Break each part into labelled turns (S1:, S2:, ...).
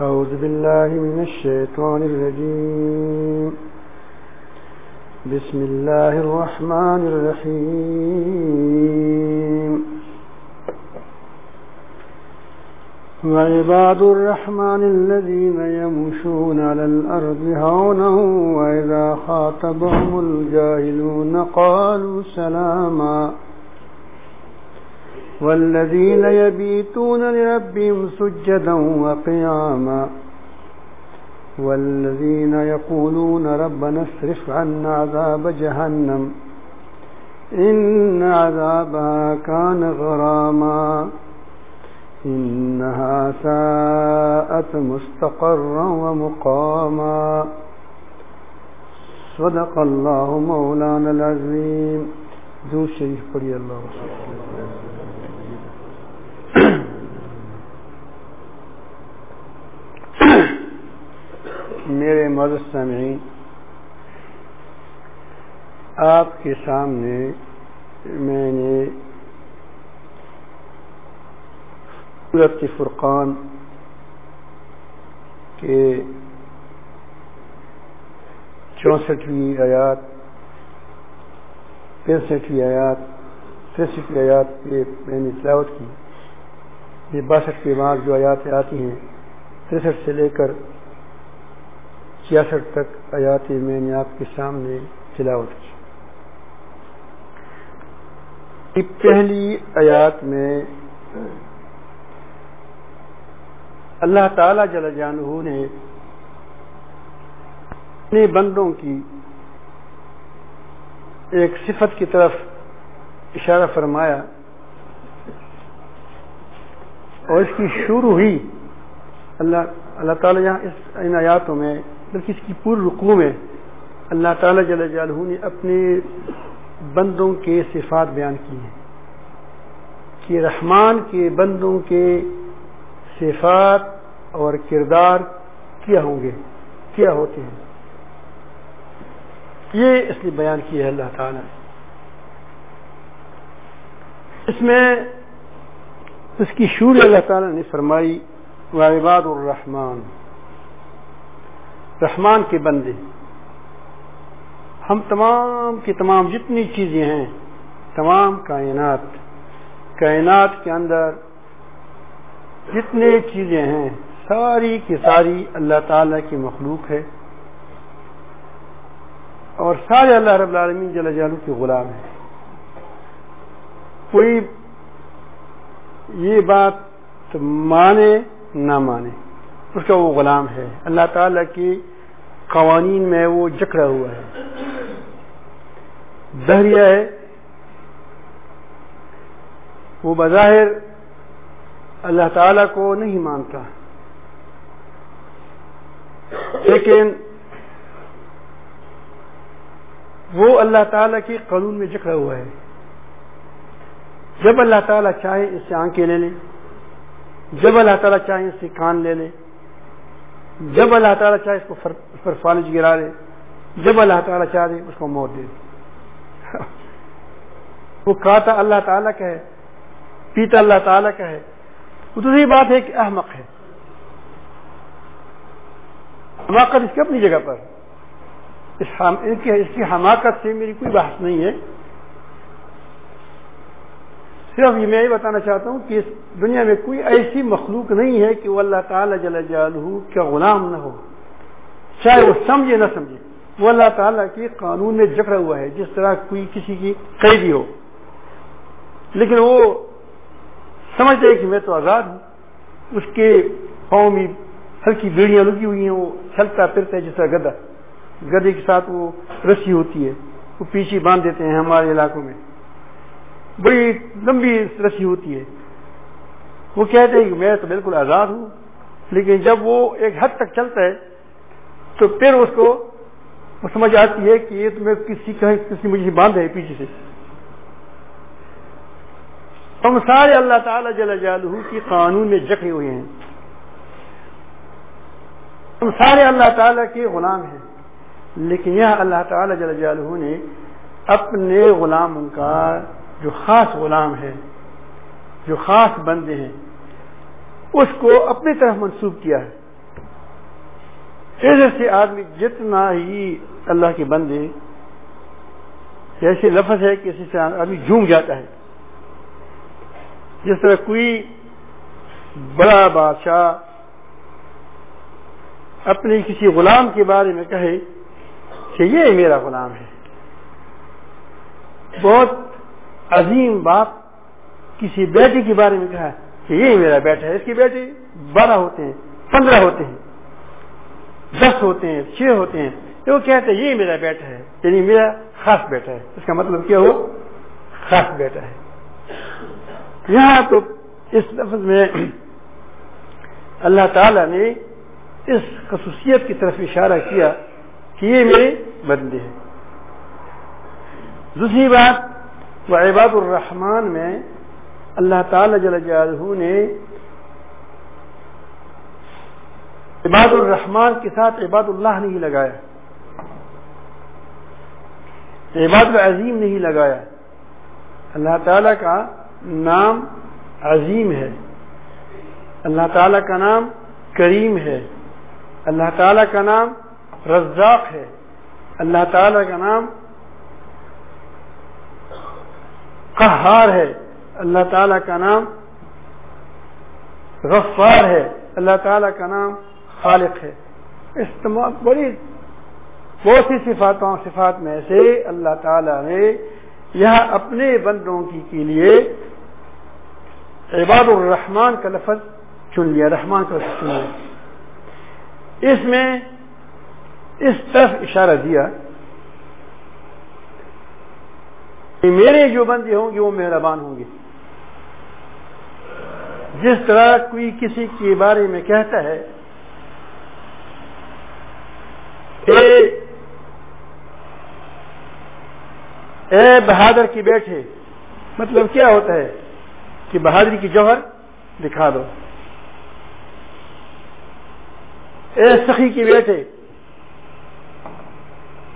S1: أعوذ بالله من الشيطان الرجيم. بسم الله الرحمن الرحيم. وعباد الرحمن الذين يمشون على الأرض هونا وإذا خاطبهم الجاهلون قالوا سلاما. والذين يبيتون لربهم سجدا وقياما والذين يقولون ربنا اصرف عنا عذاب جهنم إن عذابها كان غراما إنها ساءت مستقرا ومقاما صدق الله مولانا العظيم. دو شریف پڑھی اللہ میرے مدد سمعین آپ کے سامنے میں نے سورت فرقان کے چونسٹھویں آیات، پینسٹھویں آیات تریسٹھویں آیات پہ میں نے تلاوت کی۔ یہ باسٹھ کے بعد جو آیات آتی ہیں، تریسٹھ سے لے کر چھیاسٹھ تک آیات میں نے آپ کے سامنے تلاوت کی۔ پہلی آیات میں اللہ تعالی جل جانہ نے اپنے بندوں کی ایک صفت کی طرف اشارہ فرمایا اور اس کی شروع ہوئی۔ اللہ اللہ تعالیٰ یہاں اس، ان آیاتوں میں بلکہ اس کی پوری رقو میں اللہ تعالیٰ جل جلہ نے اپنے بندوں کے صفات بیان کی ہیں کہ رحمان کے بندوں کے صفات اور کردار کیا ہوں گے، کیا ہوتے ہیں؟ یہ اس نے بیان کیا ہے اللہ تعالیٰ اس میں اس کی شور اللہ تعالیٰ نے فرمائی، وعباد الرحمان رحمان کے بندے۔ ہم تمام کی تمام جتنی چیزیں ہیں، تمام کائنات کائنات کے اندر جتنے چیزیں ہیں، ساری کی ساری اللہ تعالی کی مخلوق ہے۔ اور سارے اللہ رب العالمین جل جالو کے غلام ہیں۔ کوئی یہ بات مانے، نہ مانے، اس کا وہ غلام ہے۔ اللہ تعالی کی قوانین میں وہ جکڑا ہوا ہے۔ دہریا ہے، وہ بظاہر اللہ تعالی کو نہیں مانتا۔ لیکن وہ اللہ تعالی کے قانون میں جکڑا ہوا ہے۔ جب اللہ تعالیٰ چاہے اس سے آنکھیں لے لیں، جب اللہ تعالیٰ چاہے اس سے کان لے لیں جب اللہ تعالیٰ چاہے اس کو اس پر فالج گرا دے، جب اللہ تعالیٰ چاہے اس کو موت دے وہ کھاتا اللہ تعالیٰ کا ہے، پیتا اللہ تعالیٰ کا ہے۔ وہ دوسری بات ہے کہ احمق ہے۔ حماقت اس کی اپنی جگہ پر۔ اس کی حماقت سے میری کوئی بحث نہیں ہے۔ صرف یہ میں یہ بتانا چاہتا ہوں کہ اس دنیا میں کوئی ایسی مخلوق نہیں ہے کہ وہ اللہ تعالی جل جلالہ کا غلام نہ ہو۔ چاہے وہ سمجھے نہ سمجھے۔ وہ اللہ تعالیٰ کے قانون میں جکڑا ہوا ہے، جس طرح کوئی کسی کی قیدی ہو۔ لیکن وہ سمجھتے ہے کہ میں تو آزاد ہوں۔ اس کے پاؤں میں ہلکی بیڑیاں لگی ہوئی ہیں، وہ چلتا پھرتا ہے جس طرح گدا گدے کے ساتھ وہ رسی ہوتی ہے، وہ پیچھے باندھ دیتے ہیں ہمارے علاقوں میں۔ بڑی لمبی رسی ہوتی ہے۔ وہ کہتے ہیں کہ میں تو بالکل آزاد ہوں، لیکن جب وہ ایک حد تک چلتا ہے، تو پھر اس کو وہ سمجھ آتی ہے کہ یہ تو میں کسی کا کسی مجھے باندھ ہے پیچھے سے۔ ہم سارے اللہ تعالی جل جالہ کی قانون میں جکڑے ہوئے ہیں۔ ہم سارے اللہ تعالیٰ کے غلام ہیں، لیکن یہ اللہ تعالیٰ جل جلالہ نے اپنے غلاموں کا جو خاص غلام ہے جو خاص بندے ہیں، اس کو اپنی طرف منسوب کیا ہے۔ ایسے سے آدمی جتنا ہی اللہ کے بندے ایسے لفظ ہے کہ اسی سے آدمی جھوم جاتا ہے۔ جس طرح کوئی بڑا بادشاہ اپنے کسی غلام کے بارے میں کہے کہ یہ میرا غلام ہے۔ بہت عظیم باپ کسی بیٹے کے بارے میں کہا کہ یہ میرا بیٹا ہے، اس کے بیٹے بارہ ہوتے ہیں، پندرہ ہوتے ہیں، دس ہوتے ہیں، چھ ہوتے ہیں۔ تو وہ کہتے ہیں، یہ میرا بیٹا ہے یعنی میرا خاص بیٹا ہے۔ اس کا مطلب کیا ہو؟ خاص بیٹا ہے۔ یہاں تو اس لفظ میں اللہ تعالی نے اس خصوصیت کی طرف اشارہ کیا کہ یہ میرے بندے ہیں۔ دوسری بات وہ عباد الرحمان میں اللہ تعالی جل جلالہ نے عباد الرحمان کے ساتھ عباد اللہ نہیں لگایا، عباد العظیم نہیں لگایا۔ اللہ تعالی کا نام عظیم ہے۔ اللہ تعالی کا نام کریم ہے۔ اللہ تعالی کا نام رزاق ہے۔ اللہ تعالی کا نام قہار ہے، اللہ تعالی کا نام غفار ہے، اللہ تعالی کا نام خالق ہے۔ اس تمام بڑی بہت سی صفاتوں، صفات میں سے اللہ تعالی نے یہاں اپنے بندوں کی، کے لیے عباد الرحمان کا لفظ چن لیا، رحمان کا لفظ چن لیا۔ اس میں اس طرف اشارہ دیا کہ میرے جو بندے ہوں گے وہ مہربان ہوں گے۔ جس طرح کوئی کسی کے بارے میں کہتا ہے کہ اے بہادر کی بیٹھے مطلب کیا ہوتا ہے کہ بہادری کی جوہر دکھا دو۔ اے سخی کی بیٹے،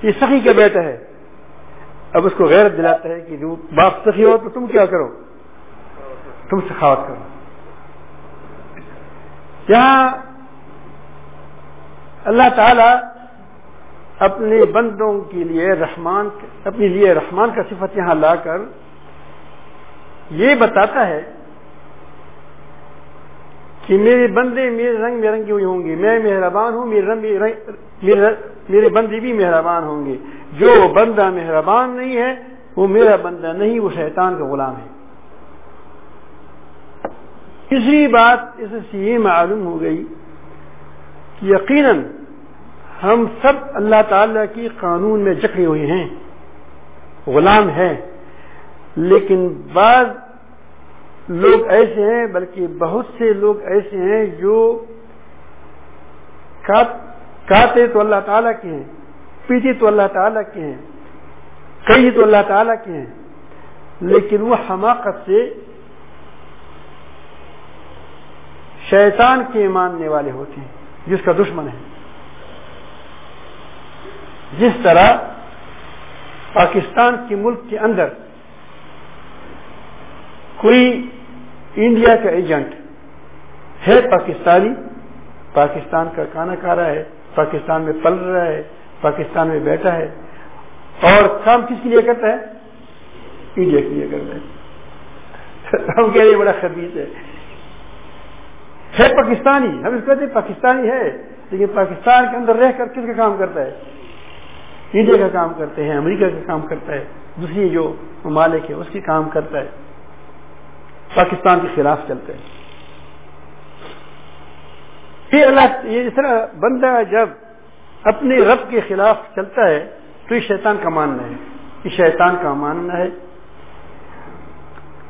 S1: یہ سخی کا بیٹا ہے۔ اب اس کو غیرت دلاتا ہے کہ جو باپ سخی ہو تو تم کیا کرو؟ تم سخاوت کرو۔ یہاں اللہ تعالی اپنے بندوں کے لیے رحمان اپنے لیے رحمان کا صفت یہاں لا کر یہ بتاتا ہے کہ میرے بندے میرے رنگ میں رنگے ہوئے ہوں گے۔ میں مہربان ہوں، میرے رنگ میرے میرے بندے بھی مہربان ہوں گے۔ جو بندہ مہربان نہیں ہے، وہ میرا بندہ نہیں، وہ شیطان کا غلام ہے۔ تیسری بات اس سے یہ معلوم ہو گئی کہ یقیناً ہم سب اللہ تعالی کی قانون میں جکڑے ہوئے ہیں، غلام ہیں لیکن بعض لوگ ایسے ہیں، بلکہ بہت سے لوگ ایسے ہیں جو کاتے تو اللہ تعالیٰ کے ہیں پیتے تو اللہ تعالیٰ کے ہیں کئی تو اللہ تعالیٰ کے ہیں، لیکن وہ حماقت سے شیطان کے ماننے والے ہوتے ہیں، جس کا دشمن ہے۔ جس طرح پاکستان کے ملک کے اندر کوئی انڈیا کا ایجنٹ ہے پاکستانی، پاکستان کا کھانا کھا رہا ہے پاکستان میں پل رہا ہے، پاکستان میں بیٹھا ہے۔ اور کام کس کے لیے کرتا ہے؟ انڈیا کے لیے کرتا ہے۔ ہم کہہ رہے بڑا خبیز ہے۔ ہے پاکستانی، ہم اس کہتے ہیں پاکستانی ہے، لیکن پاکستان کے اندر رہ کر کس کا کام کرتا ہے؟ انڈیا کا کام کرتے ہیں، امریکہ کا کام کرتا ہے۔ دوسری جو ممالک ہے، اس کی کام کرتا ہے۔ پاکستان کے خلاف چلتے ہیں پھر اللہ یہ اس طرح بندہ جب اپنے رب کے خلاف چلتا ہے تو یہ شیطان کا ماننا ہے۔ یہ شیطان کا ماننا ہے۔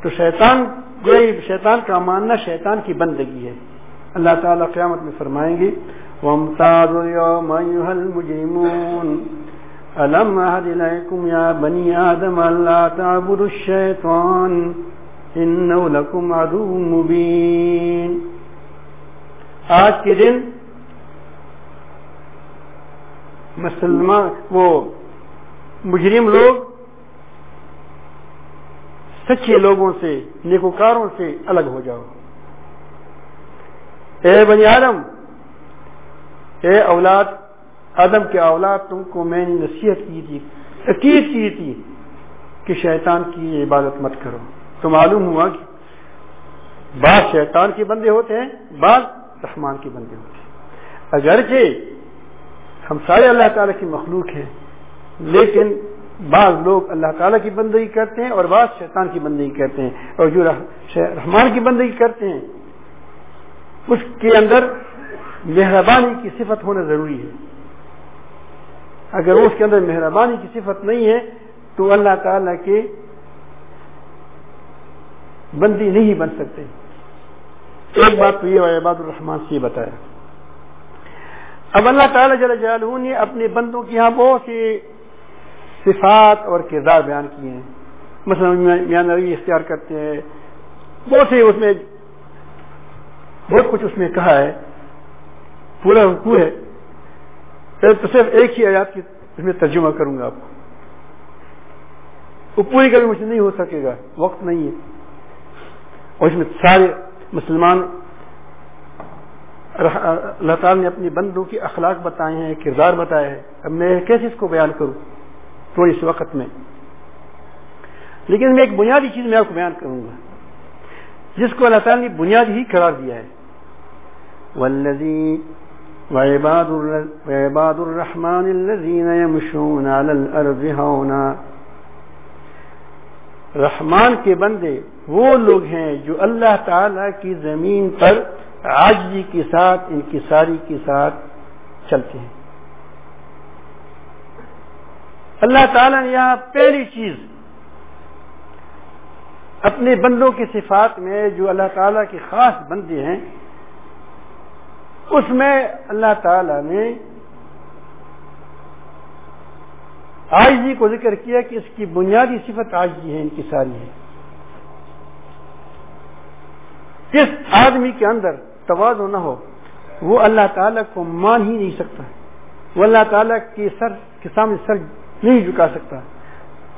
S1: تو شیطان شیطان کا ماننا شیطان کی بندگی ہے۔ اللہ تعالیٰ قیامت میں فرمائیں گے مُبِينٌ۔ آج کے دن مسلمان وہ مجرم لوگ سچے لوگوں سے، نیکوکاروں سے الگ ہو جاؤ۔ اے بنی آدم، اے اولاد، آدم کے اولاد، تم کو میں نے نصیحت کی تھی تقید کی تھی کہ شیطان کی عبادت مت کرو۔ تو معلوم ہوا کہ بعض شیطان کے بندے ہوتے ہیں، بعض رحمان کے بندے ہوتے اگرچہ ہم سارے اللہ تعالیٰ کی مخلوق ہیں، لیکن بعض لوگ اللہ تعالیٰ کی بندگی کرتے ہیں اور بعض شیطان کی بندگی کرتے ہیں۔ اور جو رحمان کی بندگی کرتے ہیں، اس کے اندر مہربانی کی صفت ہونا ضروری ہے۔ اگر اس کے اندر مہربانی کی صفت نہیں ہے، تو اللہ تعالی کے بندی نہیں بن سکتے۔ ایک بات تو یہ عباد الرحمان سے یہ بتایا اب اللہ تعالیٰ جل جلالہ نے اپنے بندوں کی یہاں بہت سی صفات اور کردار بیان کیے ہیں۔ مثلا میاں نبی اختیار کرتے ہیں۔ بہت سے اس میں، بہت کچھ اس میں کہا ہے۔ پورا حقوق ہے۔ تو صرف ایک ہی آیات کی اس میں ترجمہ کروں گا آپ کو۔ وہ پوری کبھی مجھ سے نہیں ہو سکے گا، وقت نہیں ہے۔ اور اس میں سارے مسلمان اللہ تعالیٰ نے اپنی بندوں کی اخلاق بتائے ہیں، کردار بتائے ہیں۔ اب میں کیسے اس کو بیان کروں؟ تھوڑی اس وقت میں۔ لیکن میں ایک بنیادی چیز میں آپ کو بیان کروں گا۔ جس کو اللہ تعالیٰ نے بنیاد ہی قرار دیا ہے۔ والذی وعباد الرحمن الذين يمشون على الارض هونا رحمان کے بندے وہ لوگ ہیں جو اللہ تعالی کی زمین پر عاجزی کے ساتھ، انکساری کے ساتھ چلتے ہیں۔ اللہ تعالیٰ نے یہاں پہلی چیز اپنے بندوں کی صفات میں جو اللہ تعالیٰ کے خاص بندے ہیں، اس میں اللہ تعالی نے آجزی جی کو ذکر کیا کہ اس کی بنیادی صفت آجزی جی ہے ان کی ساری ہے کس آدمی کے اندر توازو نہ ہو، وہ اللہ تعالیٰ کو مان ہی نہیں سکتا۔ وہ اللہ تعالیٰ کے سر، کے سامنے سر نہیں جھکا سکتا۔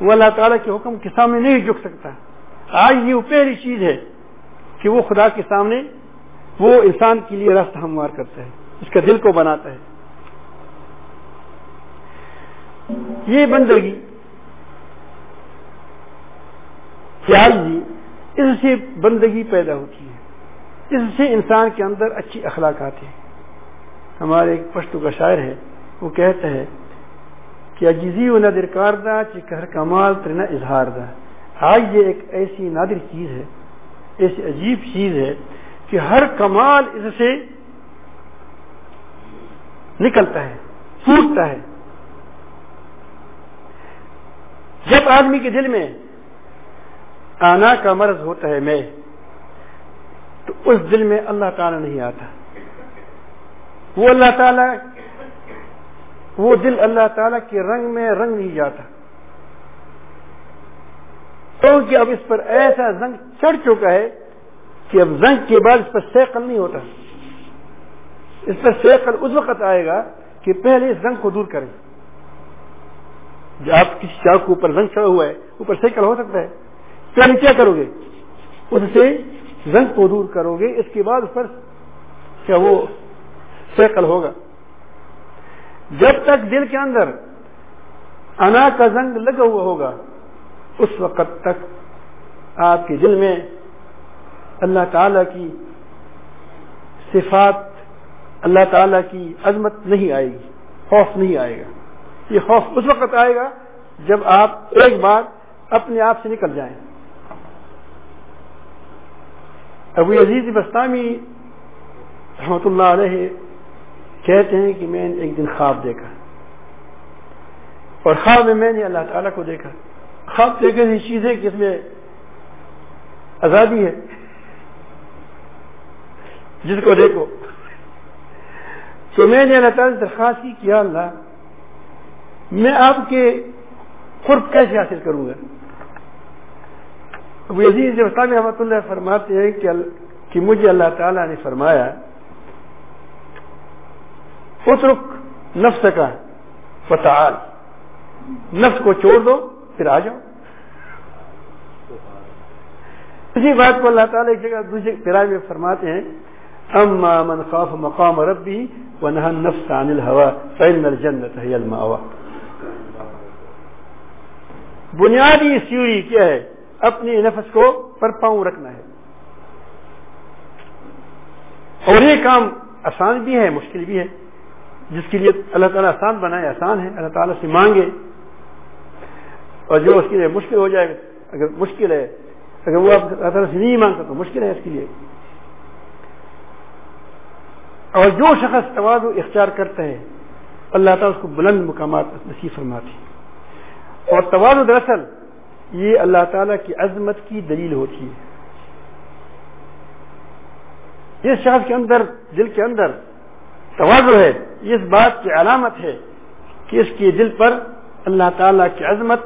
S1: وہ اللہ تعالیٰ کے حکم کے سامنے نہیں جھک سکتا۔ آج یہ پہلی چیز ہے کہ وہ خدا کے سامنے، وہ انسان کے لیے راستہ ہموار کرتا ہے۔ اس کا دل کو بناتا ہے۔ یہ بندگی کیا جی اس سے بندگی پیدا ہوتی ہے۔ اس سے انسان کے اندر اچھی اخلاق آتے ہیں۔ ہمارے ایک پشتو کا شاعر ہے، وہ کہتا ہے کہ اجزی و نہ درکار دا چکر کمال ترنا اظہار دا آج یہ ایک ایسی نادر چیز ہے، ایسی عجیب چیز ہے کہ ہر کمال اس سے نکلتا ہے پھوٹتا ہے۔ جب آدمی کے دل میں آنا کا مرض ہوتا ہے میں، تو اس دل میں اللہ تعالی نہیں آتا۔ وہ اللہ تعالی، وہ دل اللہ تعالی کے رنگ میں رنگ نہیں جاتا۔ کیونکہ اب اس پر ایسا زنگ چڑھ چکا ہے کہ اب زنگ کے بعد اس پر سیکل نہیں ہوتا۔ اس پر سیکل اس وقت آئے گا کہ پہلے اس زنگ کو دور کریں۔ جو آپ کسی چاک کے اوپر زنگ چڑھا ہوا ہے، اوپر سیکل ہو سکتا ہے؟ پہلے کیا کرو گے؟ اس سے زنگ کو دور کرو گے، اس کے بعد اس پر کیا وہ سیکل ہوگا۔ جب تک دل کے اندر انا کا زنگ لگا ہوا ہوگا، اس وقت تک آپ کے دل میں اللہ تعالی کی صفات، اللہ تعالی کی عظمت نہیں آئے گی، خوف نہیں آئے گا۔ یہ خوف اس وقت آئے گا جب آپ ایک بار اپنے آپ سے نکل جائیں۔ ابو عزیز بستانی رحمت اللہ علیہ کہتے ہیں کہ میں نے ایک دن خواب دیکھا۔ اور خواب میں میں نے اللہ تعالیٰ کو دیکھا۔ خواب دیکھنے چیز ہے کہ اس میں آزادی ہے۔ جس کو دیکھو۔ تو میں نے اللہ تعالیٰ سے درخواست کی کیا اللہ میں آپ کے قرب کیسے حاصل کروں گا؟ ابو عزیز وسلم رحمۃ اللہ فرماتے ہیں کہ کہ مجھے اللہ تعالیٰ نے فرمایا، اترک نفس کا فتعال، نفس کو چھوڑ دو، پھر آ جاؤ۔ اسی بات کو اللہ تعالیٰ ایک جگہ دوسرے پراج میں فرماتے ہیں، اما من خاف مقام ربی ونهى النفس عن الهوى فإن الجنة هي المأوى۔ بنیادی سیوری کیا ہے؟ اپنی نفس کو پر پاؤں رکھنا ہے۔ اور یہ کام آسان بھی ہے، مشکل بھی ہے۔ جس کے لیے اللہ تعالیٰ آسان بنائے، آسان ہے، اللہ تعالیٰ سے مانگے۔ اور جو اس کے لیے مشکل ہو جائے، اگر مشکل ہے، اگر وہ اللہ تعالیٰ سے نہیں مانگتا تو مشکل ہے اس کے لیے۔ اور جو شخص تواز اختیار کرتا ہے، اللہ تعالیٰ اس کو بلند مقامات نصیب فرماتی اور تواز دراصل یہ اللہ تعالیٰ کی عظمت کی دلیل ہوتی ہے۔ جس شخص کے اندر، دل کے اندر توازو ہے، اس بات کی علامت ہے کہ اس کے دل پر اللہ تعالیٰ کی عظمت،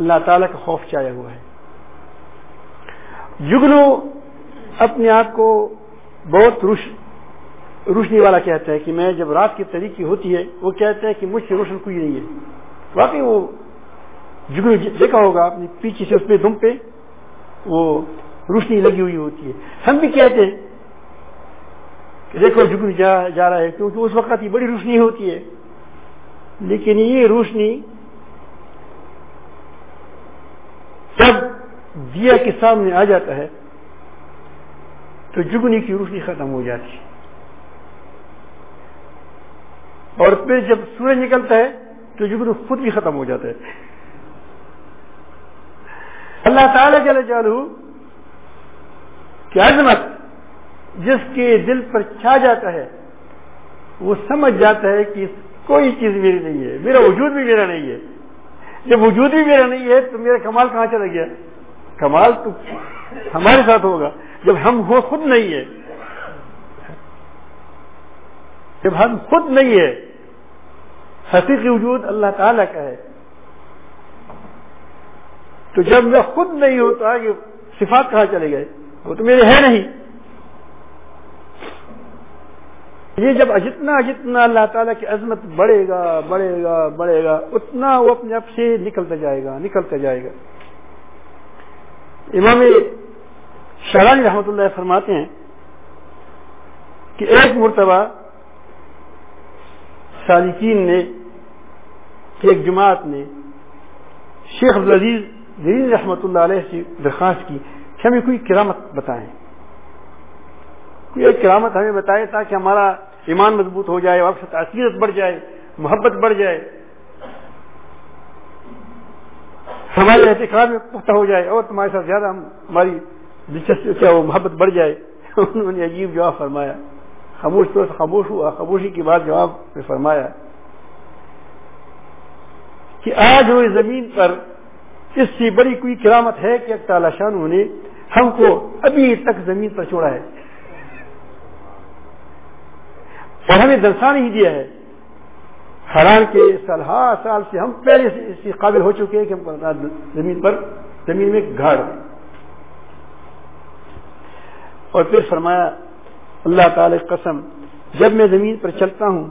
S1: اللہ تعالیٰ کا خوف چایا ہوا ہے۔ جگنو اپنے آپ کو بہت روش، روشنی والا کہتا ہے کہ میں جب رات کی طریقے ہوتی ہے، وہ کہتا ہے کہ مجھ سے روشن کوئی نہیں ہے۔ واقعی وہ جگنو جی- دیکھا ہوگا اپنی پیچھے سے اس پہ دم پہ وہ روشنی لگی ہوئی ہوتی ہے۔ ہم بھی کہتے ہیں کہ دیکھو جگنو جا, جا رہا ہے کیونکہ اس وقت یہ بڑی روشنی ہوتی ہے۔ لیکن یہ روشنی جب دیا کے سامنے آ جاتا ہے تو جگنی کی روشنی ختم ہو جاتی ہے۔ اور پھر جب سورج نکلتا ہے تو جگنو خود بھی ختم ہو جاتا ہے۔ اللہ تعالی جل جالو کی عظمت جس کے دل پر چھا جاتا ہے، وہ سمجھ جاتا ہے کہ کوئی چیز میری نہیں ہے، میرا وجود بھی میرا نہیں ہے۔ جب وجود بھی میرا نہیں ہے تو میرا کمال کہاں چلا گیا؟ کمال تو ہمارے ساتھ ہوگا۔ جب ہم ہو خود نہیں ہے جب ہم خود نہیں ہے حقیقی وجود اللہ تعالی کا ہے۔ تو جب میں خود نہیں ہوتا کہ صفات کہاں چلے گئے؟ وہ تو میرے ہے نہیں۔ یہ جب جتنا جتنا اللہ تعالیٰ کی عظمت بڑھے گا بڑھے گا بڑھے گا، اتنا وہ اپنے آپ سے نکلتا جائے گا، نکلتا جائے گا۔ امام شرانی رحمۃ اللہ فرماتے ہیں کہ ایک مرتبہ سالکین نے، ایک جماعت نے شیخ عبدالعزیز دین رحمۃ اللہ علیہ سے درخواست کی کہ ہمیں کوئی کرامت بتائیں۔ کوئی ایک کرامت ہمیں بتائے تاکہ ہمارا ایمان مضبوط ہو جائے آپ سے تاثیرت بڑھ جائے، محبت بڑھ جائے۔ ہمارے احتکاب میں پختہ ہو جائے اور تمہارے ساتھ زیادہ ہماری دلچسپی کیا وہ محبت بڑھ جائے۔ انہوں نے عجیب جواب فرمایا۔ خاموش تو خاموش ہوا، خاموشی کی بات جواب میں فرمایا کہ آج ہوئی زمین پر اس سے بڑی کوئی کرامت ہے کہ تعالی شان نے ہم کو ابھی تک زمین پر چھوڑا ہے۔ اور ہمیں درسا نہیں دیا ہے۔ حران کے سال سال سے ہم پہلے سے اس قابل ہو چکے ہیں کہ ہم زمین پر، زمین میں گھاڑ۔ اور پھر فرمایا، اللہ تعالی قسم، جب میں زمین پر چلتا ہوں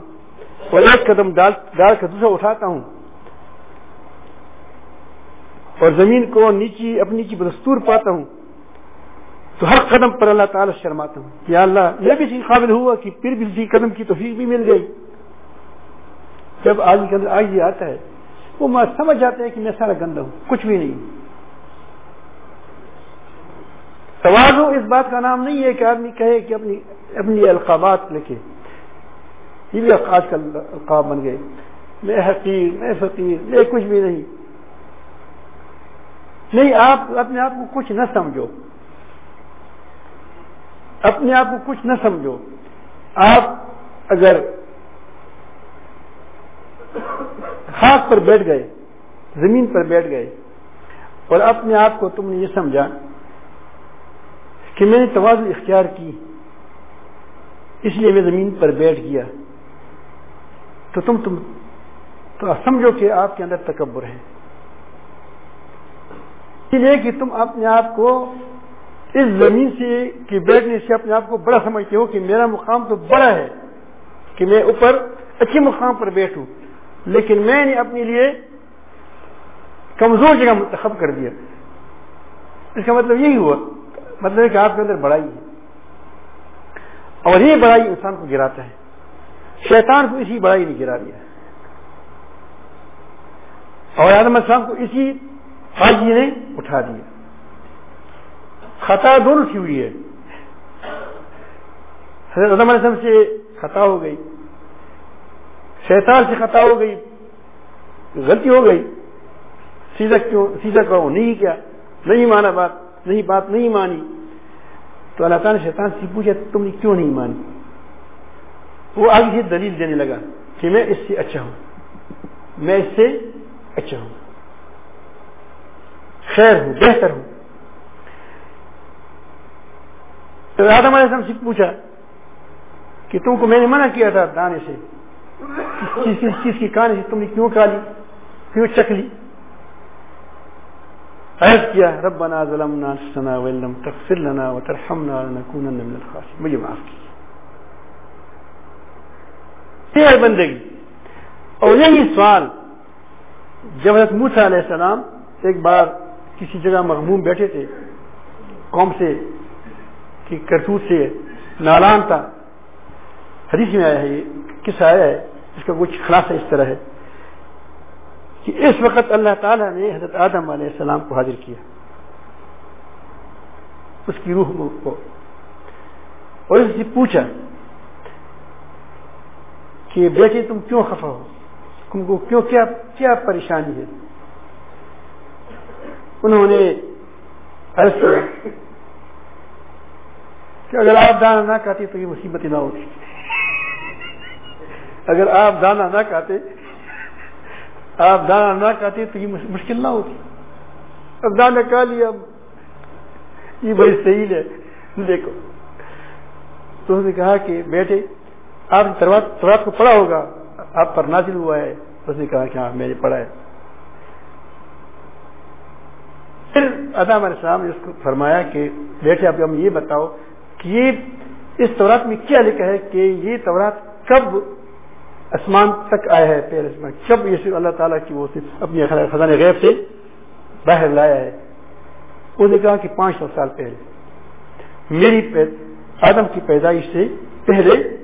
S1: اور ایک قدم ڈال ڈال کر دوسرا اٹھاتا ہوں اور زمین کو نیچی، اپنی کی بدستور پاتا ہوں۔ تو ہر قدم پر اللہ تعالی شرماتا ہوں یا اللہ، یہ بھی قابل ہوا کہ پھر بھی اسی قدم کی توفیق بھی مل گئی۔ جب آج کے آج یہ آتا ہے، وہ میں سمجھ جاتے ہیں کہ میں سارا گندا ہوں، کچھ بھی نہیں۔ توازو اس بات کا نام نہیں ہے کہ آدمی کہے کہ اپنی اپنی القابات لکھے۔ یہ بھی آج کل القاب بن گئے۔ میں حقیر، میں فقیر، میں کچھ بھی نہیں۔ نہیں، آپ اپنے آپ کو کچھ نہ سمجھو۔ اپنے آپ کو کچھ نہ سمجھو۔ آپ اگر خاص پر بیٹھ گئے، زمین پر بیٹھ گئے اور اپنے آپ کو تم نے یہ سمجھا کہ میں نے توازن اختیار کی، اس لیے میں زمین پر بیٹھ گیا، تو تم تم تو سمجھو کہ آپ کے اندر تکبر ہے۔ اس لیے کہ تم اپنے آپ کو اس زمین سے کہ بیٹھنے سے اپنے آپ کو بڑا سمجھتے ہو کہ میرا مقام تو بڑا ہے کہ میں اوپر اچھے مقام پر بیٹھوں، لیکن میں نے اپنے لیے کمزور جگہ منتخب کر دیا۔ اس کا مطلب یہی ہوا۔ مطلب کہ آپ کے اندر بڑائی ہے۔ اور یہ بڑائی انسان کو گراتا ہے۔ شیطان کو اسی بڑائی نے گرا دیا۔ اور آدم السلام کو اسی حاجی نے اٹھا دیا خطا دونوں سی ہوئی ہے۔ حضرت علیہ السلام سے خطا ہو گئی۔ شیطان سے خطا ہو گئی۔ غلطی ہو گئی۔ سیدھا کیوں؟ سیدھا کہو، نہیں کیا؟ نہیں مانا بات، نہیں بات نہیں مانی۔ تو اللہ تعالیٰ نے شیطان سے پوچھا، تم نے کیوں نہیں مانی؟ وہ آگے سے دلیل دینے لگا کہ میں اس سے اچھا ہوں۔ میں اس سے اچھا ہوں۔ خیر ہوں، بہتر ہوں۔ تو آدم علیہ السلام سے پوچھا کہ تم کو میں نے منع کیا تھا دانے سے؟ کس کس چیز کی کہانی سے تم نے کیوں کھا لی؟ کیوں چک لی؟ عرض کیا، ربنا ظلمنا انفسنا وان لم تغفر لنا وترحمنا لنكونن من الخاسرين مجھے معاف کیجیے یہ بندگی، اور یہی سوال جب حضرت موسیٰ علیہ السلام ایک بار کسی جگہ مغموم بیٹھے تھے، قوم سے، کی کرتوت سے نالان تھا۔ حدیث میں آیا ہے، یہ کس آیا ہے، اس کا کچھ خلاصہ اس طرح ہے کہ اس وقت اللہ تعالیٰ نے حضرت آدم علیہ السلام کو حاضر کیا۔ اس کی روح کو۔ اور اس سے پوچھا کہ بیٹے تم کیوں خفا ہو؟ تم کو کیوں، کیا کیا پریشانی ہے؟ انہوں نے عرض کہ اگر آپ دانا نہ کہتے تو یہ مصیبت نہ ہوتی۔ اگر آپ دانا نہ کہتے آپ دانا نہ کہتے تو یہ مشکل نہ ہوتی۔ اب دانا کہا لیا۔ اب یہ بڑی صحیح ہے۔ دیکھو۔ تو اس نے کہا کہ بیٹے، آپ نے تورات کو پڑھا ہوگا۔ آپ پر نازل ہوا ہے۔ اس نے کہا کہ ہاں میں نے پڑھا ہے۔ پھر ادام علیہ السلام نے اس کو فرمایا کہ بیٹے، اب ہم یہ بتاؤ کہ یہ اس تورات میں کیا لکھا ہے کہ یہ تورات کب آسمان تک آیا ہے پیر اسمان کب یہ صرف اللہ تعالیٰ کی وہ اپنی خزان غیب سے باہر لایا ہے؟ اس نے کہا کہ پانچ سو سال پہلے۔ میری آدم کی پیدائش سے پہلے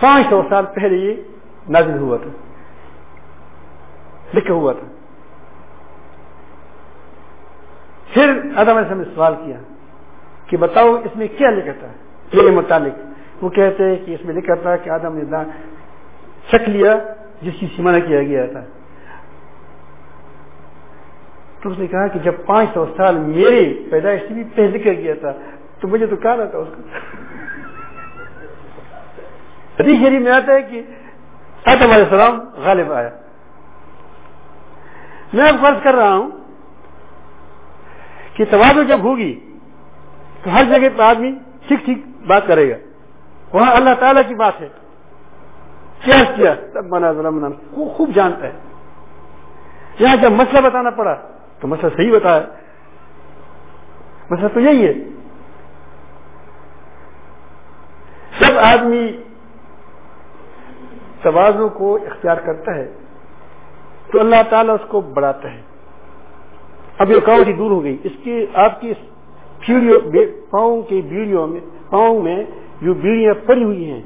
S1: پانچ سو سال پہلے یہ نازل ہوا تھا۔ لکھا ہوا تھا۔ پھر آدم علیہ نے سوال کیا کہ بتاؤ اس میں کیا لکھا تھا؟ میرے متعلق۔ وہ کہتے ہیں کہ اس میں لکھا تھا کہ آدم نے شک لیا جس کی سیمانہ کیا گیا تھا۔ تو اس نے کہا کہ جب پانچ سو سال میری پیدائش سے بھی پہلے لکھا گیا تھا، تو مجھے تو کہا تھا اس کو۔ حدیث شریف میں آتا ہے کہ آدم علیہ السلام غالب آیا۔ میں اب فرض کر رہا ہوں کہ توازو جب ہوگی، تو ہر جگہ پہ آدمی ٹھیک ٹھیک بات کرے گا۔ وہاں اللہ تعالیٰ کی بات ہے۔ کیا کیا؟ تب منا ظلم خوب جانتا ہے۔ یہاں جب مسئلہ بتانا پڑا، تو مسئلہ صحیح بتایا۔ مسئلہ تو یہی ہے۔ جب آدمی توازو کو اختیار کرتا ہے۔ تو اللہ تعالیٰ اس کو بڑھاتا ہے۔ اب یہ رکاوٹ ہی دور ہو گئی؟ اس کی آپ کی پاؤں کی بیڑیوں میں پاؤں میں جو بیڑیاں پڑی ہوئی ہیں،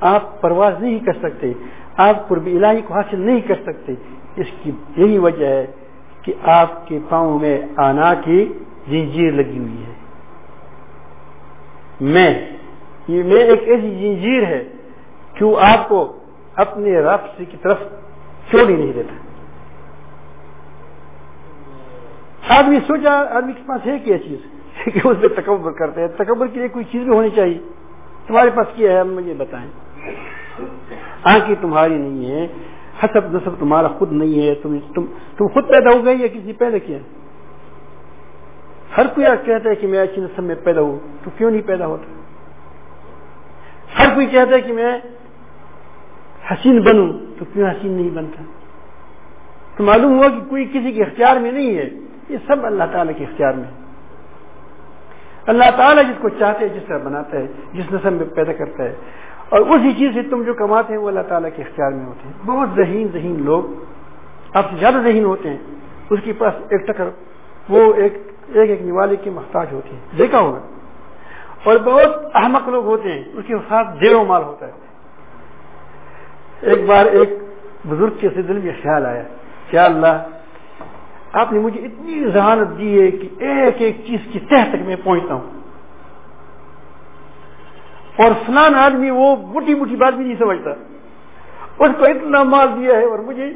S1: آپ پرواز نہیں کر سکتے۔ آپ قرب الہی کو حاصل نہیں کر سکتے۔ اس کی یہی وجہ ہے کہ آپ کے پاؤں میں آنا کی جنجیر لگی ہوئی ہے۔ میں یہ میں ایک ایسی جنجیر ہے کہ وہ آپ کو اپنے رب کی طرف چھوڑ ہی نہیں دیتا۔ آدمی سوچا آدمی کے پاس ہے کیا چیز کہ اس میں تکبر کرتے ہیں۔ تکبر کے لیے کوئی چیز بھی ہونی چاہیے۔ تمہارے پاس کیا ہے؟ مجھے بتائیں۔ آنکھیں تمہاری نہیں ہے حسب نصب تمہارا خود نہیں ہے۔ تم تم, تم خود پیدا ہو گئی یا کسی پیدا کیا؟ ہر کوئی کہتا ہے کہ میں اچھی نصب میں پیدا ہوں تو کیوں نہیں پیدا ہوتا؟ ہر کوئی کہتا ہے کہ میں حسین بنوں تو کیوں حسین نہیں بنتا؟ تو معلوم ہوا کہ کوئی کسی کے اختیار میں نہیں ہے۔ یہ سب اللہ تعالیٰ کے اختیار میں اللہ تعالیٰ جس کو چاہتے ہیں، جس طرح بناتا ہے، جس نسل میں پیدا کرتا ہے۔ اور اسی چیز سے تم جو کماتے ہیں، وہ اللہ تعالیٰ کے اختیار میں ہوتے ہیں۔ بہت ذہین ذہین لوگ، آپ سے زیادہ ذہین ہوتے ہیں۔ اس کے پاس ایک ٹکر، وہ ایک ایک ایک نوالے کے محتاج ہوتے ہیں۔ دیکھا ہوگا۔ اور بہت احمق لوگ ہوتے ہیں۔ اس کے ساتھ دیر و مال ہوتا ہے۔ ایک بار ایک بزرگ کے سے دل میں خیال آیا کیا اللہ آپ نے مجھے اتنی ذہانت دی ہے کہ ایک ایک چیز کی تہ تک میں پہنچتا ہوں۔ اور فلان آدمی وہ موٹی موٹی بات بھی نہیں سمجھتا۔ اس کو اتنا مال دیا ہے اور مجھے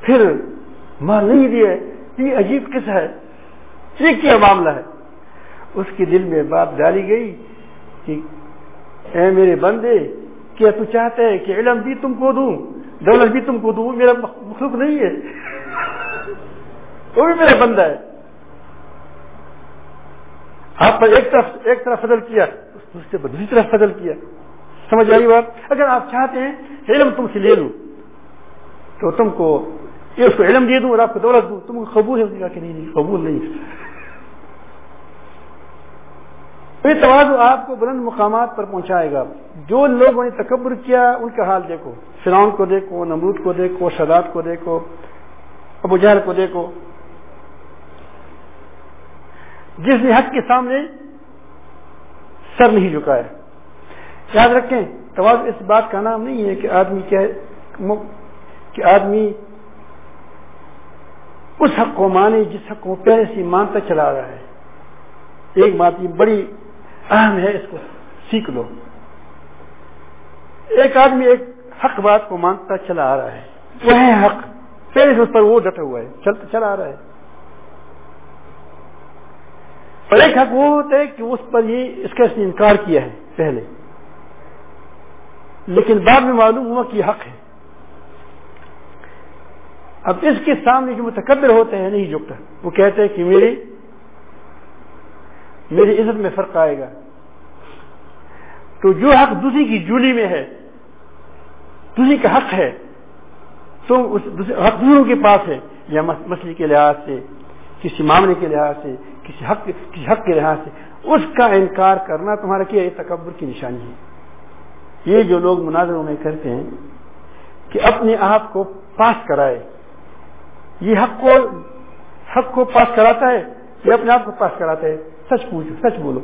S1: پھر مال نہیں دیا ہے۔ یہ عجیب قصہ ہے۔ یہ کیا معاملہ ہے؟ اس کے دل میں بات ڈالی گئی کہ اے میرے بندے، کیا تو چاہتے ہیں کہ علم بھی تم کو دوں؟ دولت بھی تم کو دوں؟ میرا مخلوق نہیں ہے۔ وہ بھی میرا بندہ ہے۔ آپ پر ایک طرف ایک طرف فضل کیا دوسرے پر دوسری طرف فضل کیا۔ سمجھ آئی بات؟ اگر آپ چاہتے ہیں علم تم سے لے لوں، تو تم کو یہ اس کو علم دے دوں اور آپ کو دولت دوں۔ تم کو قبول ہے؟ کہ نہیں نہیں، قبول نہیں۔ یہ توازو آپ کو بلند مقامات پر پہنچائے گا۔ جو لوگوں نے تکبر کیا، ان کا حال دیکھو۔ فرعون کو دیکھو، نمرود کو دیکھو شداد کو دیکھو، ابو جہل کو دیکھو۔ جس نے حق کے سامنے سر نہیں جھکایا یاد رکھیں توازو اس بات کا نام نہیں ہے کہ آدمی کیا کہ آدمی اس حق کو مانے، جس حق کو پہلے سے مانتا چلا رہا ہے۔ ایک بات یہ بڑی اہم ہے، اس کو سیکھ لو۔ ایک آدمی ایک حق بات کو مانتا چلا آ رہا ہے۔ وہ ہے حق۔ پہلے سے اس پر وہ ڈٹا ہوا ہے، چلتا چلا آ رہا ہے۔ اور ایک حق وہ ہوتا ہے کہ اس پر یہ اس کا اس نے انکار کیا ہے پہلے۔ لیکن بعد میں معلوم ہوا کہ یہ حق ہے۔ اب اس کے سامنے جو متکبر ہوتے ہیں، نہیں جھکتا وہ کہتے ہیں کہ میری میری عزت میں فرق آئے گا۔ تو جو حق دوسری کی جولی میں ہے، دوسری کا حق ہے، تو اس حق دوسروں کے پاس ہے، یا مسئلے کے لحاظ سے، کسی معاملے کے لحاظ سے۔ کسی حق کسی حق کے لحاظ سے اس کا انکار کرنا تمہارا کیا یہ تکبر کی نشانی ہے۔ یہ جو لوگ مناظروں میں کرتے ہیں کہ اپنے آپ کو پاس کرائے، یہ حق کو حق کو پاس کراتا ہے، یہ اپنے آپ کو پاس کراتا ہے۔ سچ پوچھو، سچ بولو۔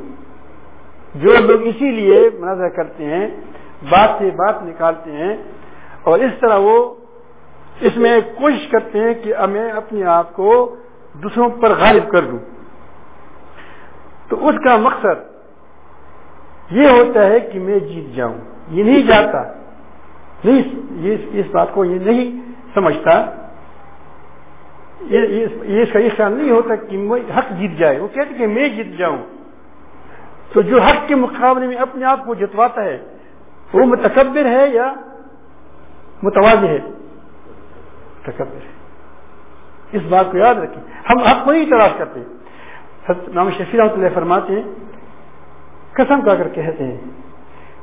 S1: جو لوگ اسی لیے مناظر کرتے ہیں، بات سے بات نکالتے ہیں، اور اس طرح وہ اس میں کوشش کرتے ہیں کہ میں اپنے آپ کو دوسروں پر غالب کر دوں۔ تو اس کا مقصد یہ ہوتا ہے کہ میں جیت جاؤں۔ یہ نہیں جاتا۔ نہیں اس بات کو یہ نہیں سمجھتا۔ یہ اس کا یہ خیال نہیں ہوتا کہ حق جیت جائے۔ وہ کہتے کہ میں جیت جاؤں۔ تو جو حق کے مقابلے میں اپنے آپ کو جتواتا ہے، وہ متکبر ہے یا متوازن ہے؟ متکبر ہے۔ اس بات کو یاد رکھیں۔ ہم حق کو نہیں تلاش کرتے۔ نام شفیع رحمۃ اللہ فرماتے ہیں، قسم کا کر کہتے ہیں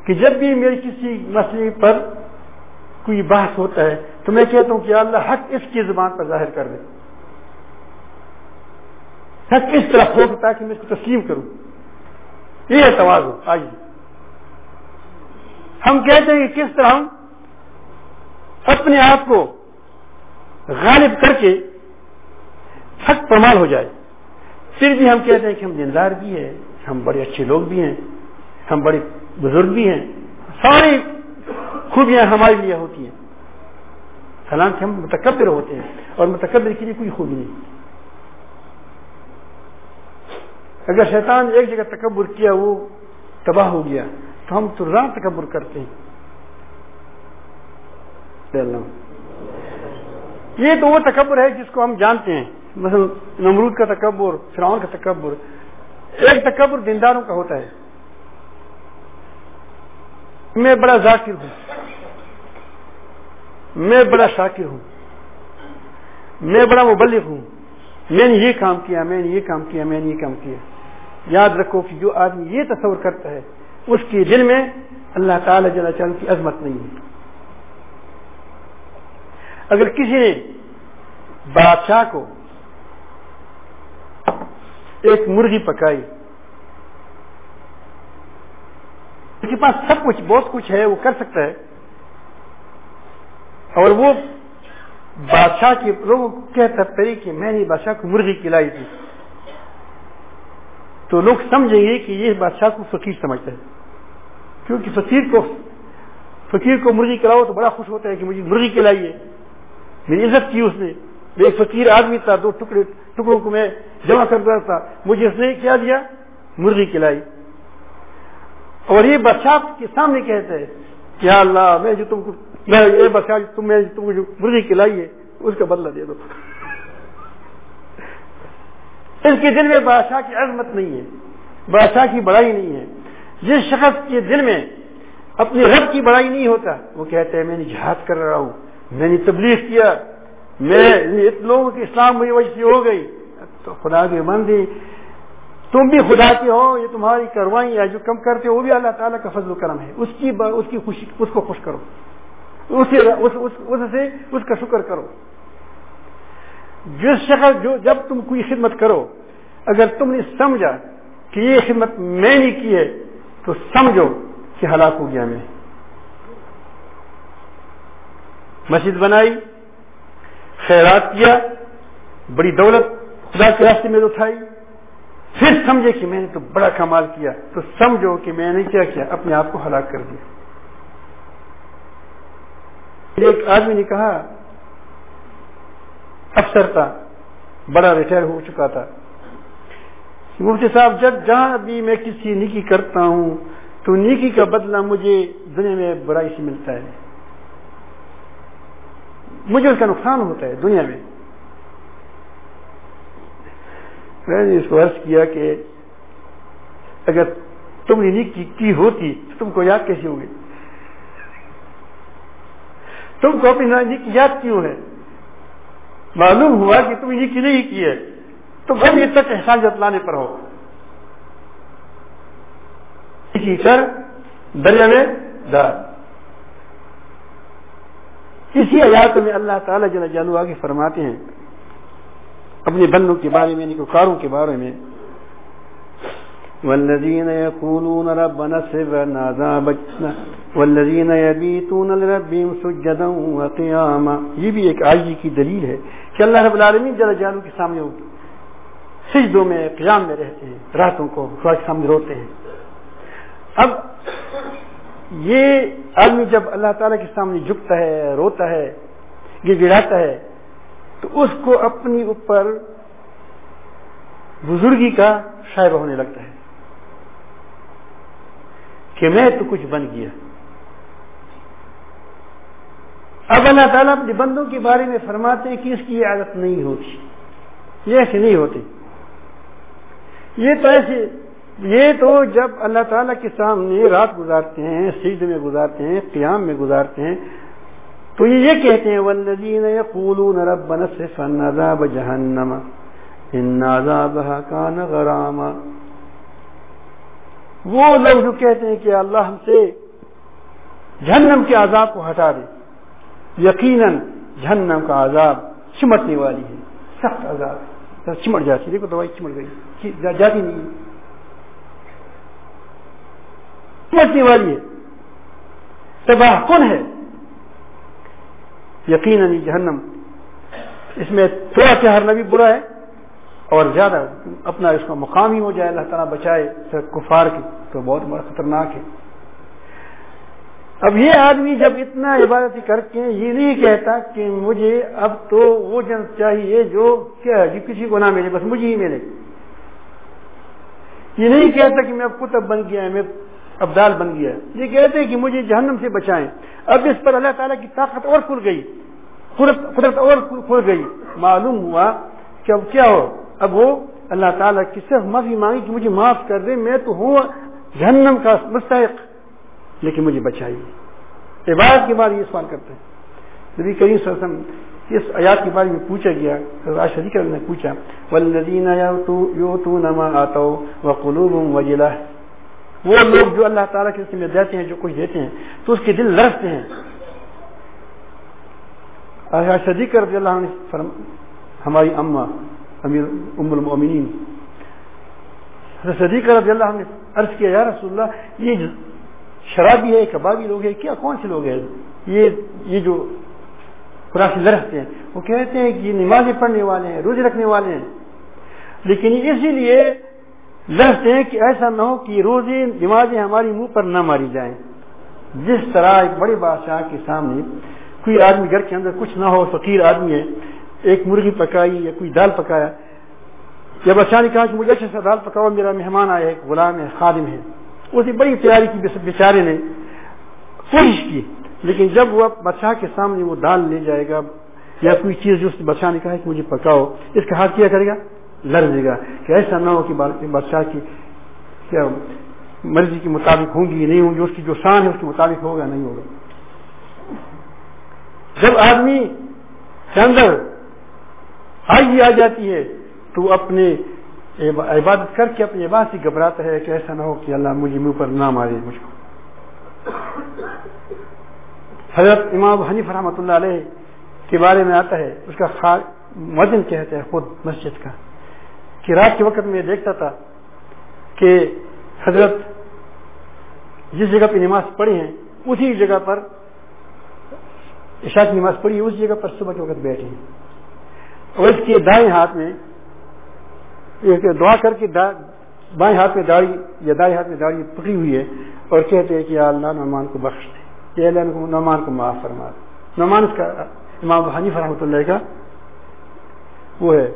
S1: کہ جب بھی میری کسی مسئلے پر کوئی بحث ہوتا ہے تو میں کہتا ہوں کہ اللہ حق اس کی زبان پر ظاہر کر دے۔ حق اس طرح ہو تاکہ میں اس کو تسلیم کروں۔ یہ توازو آئیے۔ ہم کہتے ہیں کہ کس طرح ہم اپنے آپ کو غالب کر کے حق پرمال ہو جائے۔ پھر بھی ہم کہتے ہیں کہ ہم دیندار بھی ہیں، ہم بڑے اچھے لوگ بھی ہیں، ہم بڑے بزرگ بھی ہیں، ساری خوبیاں ہمارے لیے ہوتی ہیں۔ حالانکہ ہم متکبر ہوتے ہیں اور متکبر کے لیے کوئی خوبی نہیں۔ اگر شیطان ایک جگہ تکبر کیا، وہ تباہ ہو گیا، تو ہم تو راہ تکبر کرتے ہیں۔ یہ تو وہ تکبر ہے جس کو ہم جانتے ہیں۔ مثلا نمرود کا تکبر، فرعون کا تکبر، ایک تکبر دینداروں کا ہوتا ہے۔ میں بڑا ذاکر ہوں۔ میں بڑا شاکر ہوں۔ میں بڑا مبلغ ہوں۔ میں نے یہ کام کیا، میں نے یہ کام کیا، میں نے یہ کام کیا۔ یاد رکھو کہ جو آدمی یہ تصور کرتا ہے، اس کے دل میں اللہ تعالی جل چل کی عظمت نہیں ہے۔ اگر کسی نے بادشاہ کو ایک مرغی پکائی۔ اس کے پاس سب کچھ، بہت کچھ ہے، وہ کر سکتا ہے۔ اور وہ بادشاہ کے لوگوں کو کہتا کہ میں نے بادشاہ کو مرغی کھلائی تھی۔ تو لوگ سمجھیں گے کہ یہ بادشاہ کو فقیر سمجھتا ہے۔ کیونکہ فقیر کو فقیر کو مرغی کھلاؤ تو بڑا خوش ہوتا ہے کہ مجھے مرغی کھلائیے۔ میری عزت کی اس نے۔ ایک فقیر آدمی تھا، دو ٹکڑے ٹکڑوں کو میں جمع کرتا تھا۔ مجھے اس نے کیا دیا؟ مرغی کھلائی۔ اور یہ بادشاہ کے سامنے کہتے ہیں کیا اللہ، میں جو تم کو یہ بادشاہ تم میں تم کو جو مرغی کھلائی ہے، اس کا بدلہ دے دو۔ اس کے دل میں بادشاہ کی عظمت نہیں ہے۔ بادشاہ کی بڑائی نہیں ہے۔ جس شخص کے دل میں اپنے رب کی بڑائی نہیں ہوتا، وہ کہتے ہیں، میں نے جہاد کر رہا ہوں، میں نے تبلیغ کیا۔ میں لوگوں کے اسلام میری وجہ سے ہو گئی۔ تو خدا کے بندی تم بھی خدا کے ہو یہ تمہاری کروائی ہے جو کم کرتے ہو وہ بھی اللہ تعالیٰ کا فضل و کرم ہے۔ اس کی اس کی خوشی اس کو خوش کرو۔ اسے اس, اس, اس سے اس کا شکر کرو۔ جس شخص جو جب تم کوئی خدمت کرو اگر تم نے سمجھا کہ یہ خدمت میں نے کی ہے تو سمجھو کہ ہلاک ہو گیا میں مسجد بنائی۔ خیرات کیا، بڑی دولت خدا کے راستے میں اٹھائی۔ پھر سمجھے کہ میں نے تو بڑا کمال کیا، تو سمجھو کہ میں نے کیا کیا، اپنے آپ کو ہلاک کر دیا۔ ایک آدمی نے کہا، افسر تھا، بڑا ریٹائر ہو چکا تھا۔ مفتی صاحب، جب جہاں بھی میں کسی نیکی کرتا ہوں، تو نیکی کا بدلہ مجھے دنیا میں برائی سے ملتا ہے۔ مجھے اس کا نقصان ہوتا ہے دنیا میں۔ میں نے اس کو عرض کیا کہ اگر تم نے نیکی کی ہوتی تو تم کو یاد کیسی ہوگی؟ تم کو اپنی نیکی یاد کیوں ہے؟ معلوم ہوا کہ تم نیکی نہیں کی ہے۔ تم اب یہ تک احسان جتلانے پر ہو۔ کر دریا میں دار اسی آیات میں اللہ تعالیٰ جل جانو آگے فرماتے ہیں، اپنے بندوں کے بارے میں نکاروں کے بارے میں۔ والذین یقولون ربنا صرف عذاب والذین یبیتون لربهم سجدا وقیاما یہ بھی ایک آجی کی دلیل ہے کہ اللہ رب العالمین جل جانو کے سامنے سجدوں میں، قیام میں رہتے ہیں، راتوں کو خدا کے سامنے روتے ہیں۔ اب یہ آدمی جب اللہ تعالیٰ کے سامنے جھکتا ہے، روتا ہے گر گڑاتا ہے، تو اس کو اپنی اوپر بزرگی کا شائبہ ہونے لگتا ہے۔ کہ میں تو کچھ بن گیا۔ اب اللہ تعالیٰ اپنے بندوں کے بارے میں فرماتے ہیں کہ اس کی یہ عادت نہیں ہوتی۔ یہ ایسے نہیں ہوتی یہ تو ایسے یہ تو جب اللہ تعالیٰ کے سامنے رات گزارتے ہیں سیز میں گزارتے ہیں، قیام میں گزارتے ہیں، تو یہ کہتے ہیں والذین یقولون ربنا صرف عذاب جہنم ان عذابها کان غراما۔ وہ لوگ جو کہتے ہیں کہ اللہ ہم سے جہنم کے عذاب کو ہٹا دے۔ یقیناً جہنم کا عذاب چمٹنے والی ہے۔ سخت عذاب۔ چمٹ جاتی دیکھو دوائی چمٹ گئی۔ جاتی نہیں چمٹنے والی ہے تباہ کن ہے؟ یقیناً جہنم، اس میں تھوڑا سا ہر نبی برا ہے اور زیادہ اپنا اس کا مقام ہی ہو جائے، اللہ تعالیٰ بچائے کفار کی، تو بہت بڑا خطرناک ہے۔ اب یہ آدمی جب اتنا عبادت کر کے یہ نہیں کہتا کہ مجھے اب تو وہ جن چاہیے جو کیا ہے جی کسی کو نہ ملے، بس مجھے ہی ملے۔ یہ نہیں کہتا کہ میں اب کتب بن گیا ہے، میں ابدال بن گیا۔ یہ کہتے ہیں کہ مجھے جہنم سے بچائیں۔ اب اس پر اللہ تعالیٰ کی طاقت اور کھل گئی۔ قدرت اور کھل گئی۔ معلوم ہوا کہ اب کیا ہو؟ اب وہ اللہ تعالیٰ کی صرف معافی مانگی کہ مجھے معاف کر دے، میں تو ہوں جہنم کا مستحق۔ لیکن مجھے بچائیے عبادت کے بعد یہ سوال کرتے ہیں۔ نبی کریم صلی اللہ علیہ وسلم اس آیات کے بارے میں پوچھا گیا۔ شریک نے پوچھا والذین یؤتون ما آتوا وقلوبهم وجلہ وہ لوگ جو اللہ تعالیٰ کے میں دیتے ہیں، جو کچھ دیتے ہیں، تو اس کے دل لرستے ہیں۔ صدیق رضی اللہ عنہ فرم، ہماری اما، امیر ام المؤمنین۔ صدیق رضی اللہ عنہ نے عرض کیا، یا رسول اللہ یہ شرابی ہے کبابی لوگ ہیں، کیا کون سے لوگ ہیں؟ یہ یہ جو خدا سے لرستے ہیں۔ وہ کہتے ہیں کہ یہ نمازیں پڑھنے والے ہیں، روزے رکھنے والے ہیں۔ لیکن اسی لیے لڑتے ہیں کہ ایسا نہ ہو کہ روزی نمازیں ہماری منہ پر نہ ماری جائیں۔ جس طرح ایک بڑے بادشاہ کے سامنے کوئی آدمی گھر کے اندر کچھ نہ ہو، فقیر آدمی ہے، ایک مرغی پکائی یا کوئی دال پکایا۔ یا بادشاہ نے کہا کہ مجھے اچھا سا دال پکاؤ، میرا مہمان آیا ہے غلام ہے، خادم ہے۔ اسی بڑی تیاری کی بیچارے نے کوشش کی، لیکن جب وہ بادشاہ کے سامنے وہ دال لے جائے گا یا کوئی چیز جو بادشاہ نے کہا کہ مجھے پکاؤ، اس کا ہاتھ کیا کرے گا؟ لڑ گا کہ ایسا نہ ہو کہ بادشاہ کی کیا مرضی کے مطابق ہوں گی نہیں ہوں گی، اس کی جو شان ہے اس کے مطابق ہوگا نہیں ہوگا؟ جب آدمی کے اندر آئی آ جاتی ہے، تو اپنے عبادت کر کے اپنی عبادت سے گھبراتا ہے کہ ایسا نہ ہو کہ اللہ مجھے منہ پر نہ مارے، مجھ کو۔ حضرت امام حنیف رحمۃ اللہ علیہ کے بارے میں آتا ہے، اس کا مدن کہتے ہیں خود مسجد کا۔ کہ رات کے وقت میں دیکھتا تھا کہ حضرت جس جگہ پہ نماز پڑھی ہیں، اسی جگہ پر عشاء کی نماز پڑھی ہے اس جگہ پر صبح کے وقت بیٹھے ہیں۔ اور اس کے دائیں ہاتھ میں دعا کر کے بائیں ہاتھ میں داڑھی یا دائیں ہاتھ میں داڑھی پکڑی ہوئی ہے اور کہتے ہیں کہ اللہ نعمان کو بخش دے۔ یا نعمان کو معاف فرما دے۔ نعمان اس کا، امام حنیف رحمۃ اللہ کا وہ ہے،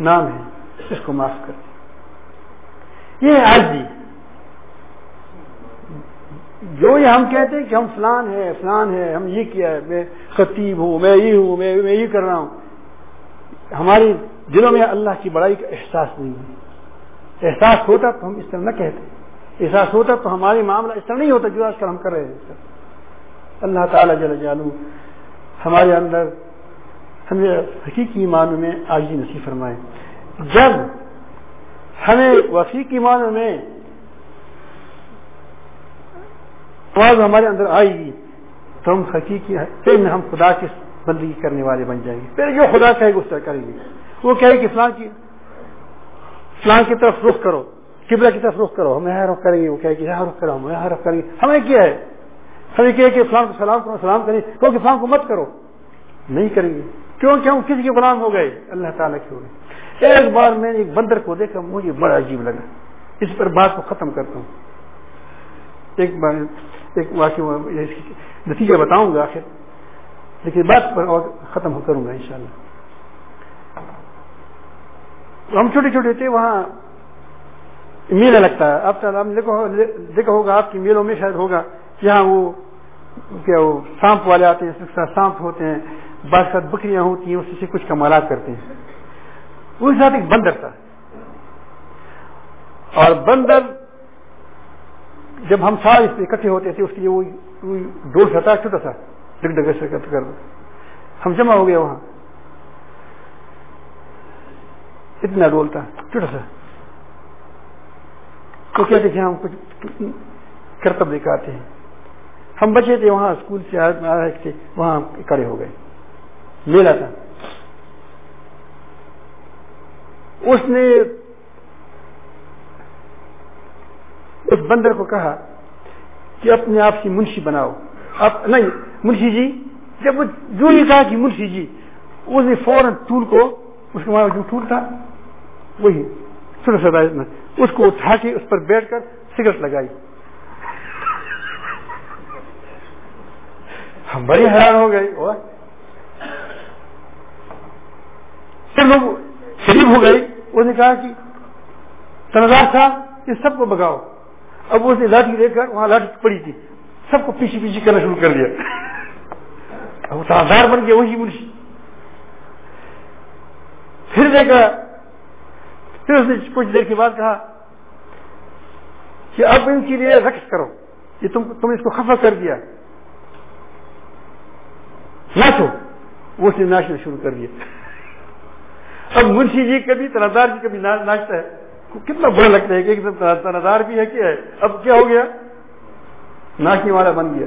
S1: نام ہے۔ اس کو معاف کر دے یہ آج بھی جو یہ ہم کہتے ہیں کہ ہم فلان ہے فلان ہے ہم یہ کیا ہے، میں خطیب ہوں، میں یہ ہوں، میں میں یہ کر رہا ہوں۔ ہماری دلوں میں اللہ کی بڑائی کا احساس نہیں ہے۔ احساس ہوتا تو ہم اس طرح نہ کہتے۔ احساس ہوتا تو ہماری معاملہ اس طرح نہیں ہوتا جو آج کل ہم کر رہے ہیں۔ اللہ تعالیٰ جل جالو ہمارے اندر ہمیں حقیقی معنوں میں آج نصیب فرمائے۔ جب ہمیں وسیقی معنوں میں آواز ہمارے اندر آئے گی، تو ہم حقیقی پھر ہم خدا کی بندگی کرنے والے بن جائیں گے۔ پھر جو خدا کہے گا، اس طرح کریں گے۔ وہ کہے کہ فلان کی فلان کی طرف رخ کرو، قبلہ کی طرف رخ کرو۔ ہم یہاں رخ کریں گے، وہ کہے کہ یہاں رخ کرو، ہم یہاں رخ کریں گے۔ ہمیں کیا ہے؟ ہمیں کہے کہ فلان کو سلام کرو، سلام کریں۔ کیونکہ فلان کو مت کرو۔ نہیں کریں گے۔ کیونکہ ہم کسی کے غلام ہو گئے، اللہ تعالیٰ کی ہو گئے ایک بار میں نے ایک بندر کو دیکھا، مجھے بڑا عجیب لگا۔ اس پر بات کو ختم کرتا ہوں۔ ایک بار ایک واقعہ نتیجہ بتاؤں گا آخر۔ لیکن بات پر اور ختم کروں گا انشاءاللہ۔ ہم چھوٹے چھوٹے تھے، وہاں میلہ لگتا۔ ہے اب دیکھا ہوگا، آپ کی میلوں میں شاید ہوگا جہاں وہ کیا وہ سانپ والے آتے ہیں سانپ ہوتے ہیں، بعض بکریاں ہوتی ہیں، اس سے کچھ کمالات کرتے ہیں۔ اس ساتھ ایک بندر تھا۔ اور بندر جب ہم سارے اس پہ اکٹھے ہوتے تھے، اس کے لیے وہ ڈول ستا چھوٹا سا ڈگ ڈگ سے کر ہم جمع ہو گیا وہاں۔ اتنا ڈول تھا، چھوٹا سا۔ تو کہتے تھے ہم کچھ کرتب دکھاتے ہیں۔ ہم بچے تھے وہاں، اسکول سے وہاں کڑے ہو گئے۔ میلہ تھا۔ اس نے اس بندر کو کہا کہ اپنے آپ کی منشی بناؤ۔ اب نہیں، منشی جی جب وہ جو یہ کہا کہ منشی جی اس نے فوراً ٹول کو، اس کے جو ٹول تھا، وہی چھوٹا سا جی، اس کو اٹھا کے اس پر بیٹھ کر سگریٹ لگائی۔ ہم بڑی حیران ہو گئے۔ پھر لوگ شریف ہو گئے اس نے کہا کہ تنظار صاحب اس سب کو بگاؤ۔ اب اس نے لاٹھی لے کر وہاں لاٹھی پڑی تھی۔ سب کو پیچھے پیچھے کرنا شروع کر دیا۔ اب تازار بن گیا، وہی منشی۔ پھر دیکھا، پھر اس نے کچھ دیر کے بعد کہا کہ اب ان کے لیے رقص کرو۔ کہ تم تم اس کو خفا کر دیا۔ ناچو۔ وہ اس نے ناچنا شروع کر دیا۔ اب منشی جی کبھی تنازار جی کبھی ناچتا ہے۔ کتنا برا لگتا ہے کہ ایک دم تنازار بھی ہے کیا ہے۔ اب کیا ہو گیا؟ ناچنے والا بن گیا۔